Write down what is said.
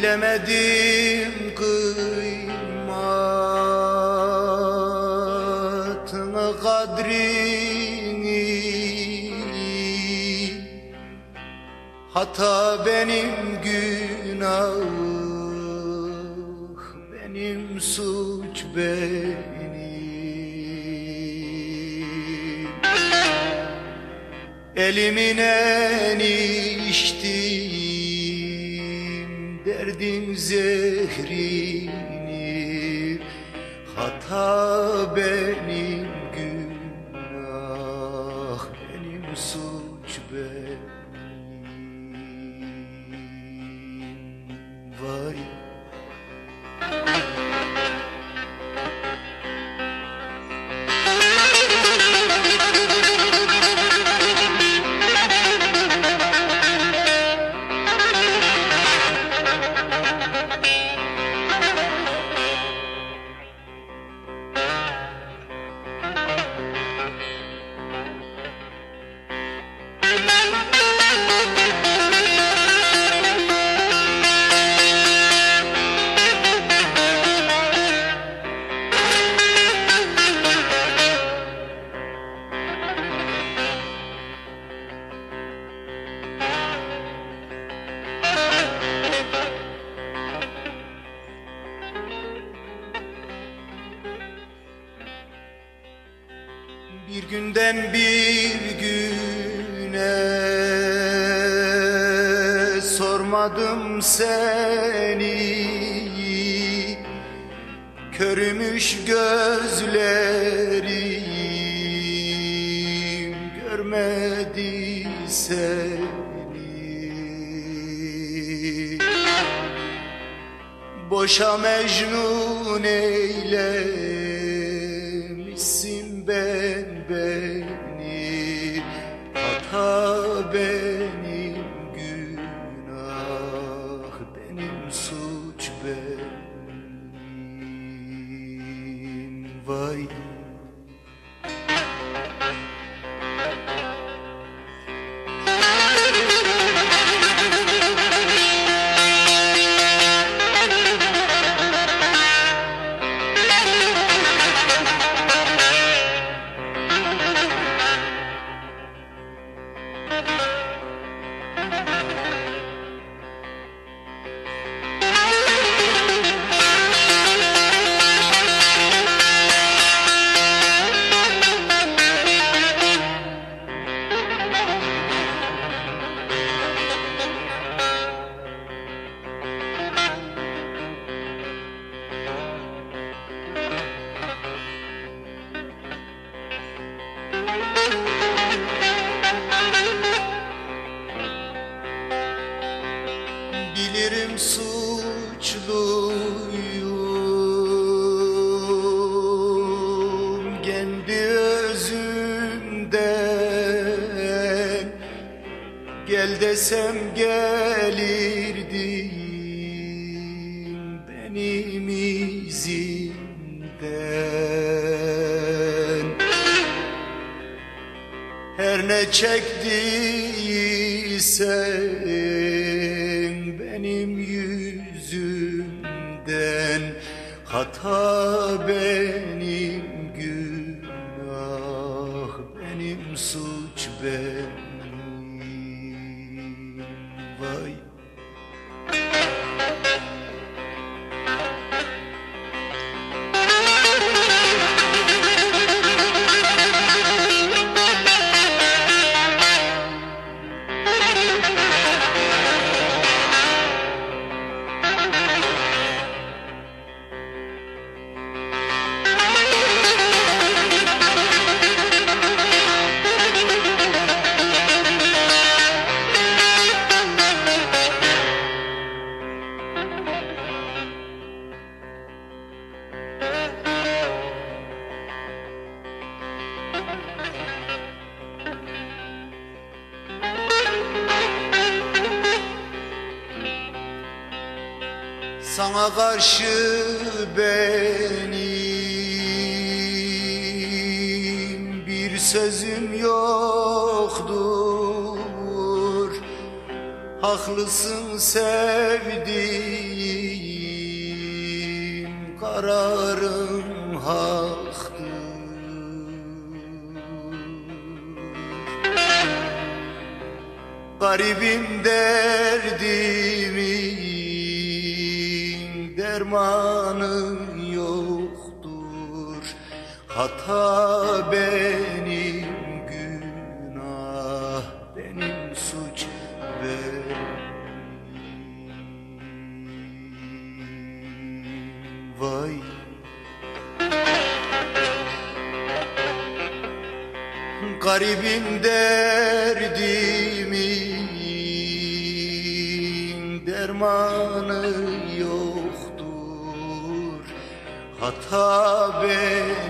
Bilemedim kıymatını kadrini. Hata benim günah Benim suç benim. Elimin en Derdin zehrini Hata benim günden bir güne. Sormadım seni. Körümüş gözlerim görmedi seni. Boşa mecnun eylemişsin benim Bilirim suçluyum. Kendi özümden Gel desem gelirdim benim izimden Her ne çektiysem Hata benim günah benim suç benim. Vay sana karşı benim bir sözüm yoktur. Haklısın sevdiğim kararım haktır. Garibim de dermanı yoktur. Hata benim günah benim suç benim. Vay. Garibim derdimin dermanı Hata benim